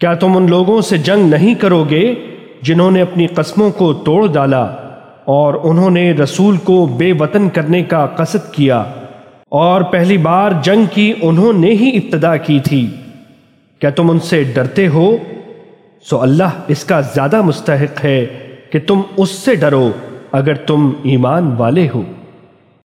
کیا تم ان لوگوں سے جنگ نہیں کرو گے جنہوں نے اپنی قسموں کو توڑ ڈالا اور انہوں نے رسول کو بے وطن کرنے کا قصد کیا؟ اور پہلی بار جنگ کی انہوں نے ہی ابتدا کی تھی۔ کیا تم ان سے ڈرتے ہو؟ سو اللہ اس کا زیادہ مستحق ہے کہ تم اس سے ڈرو اگر تم ایمان والے ہو۔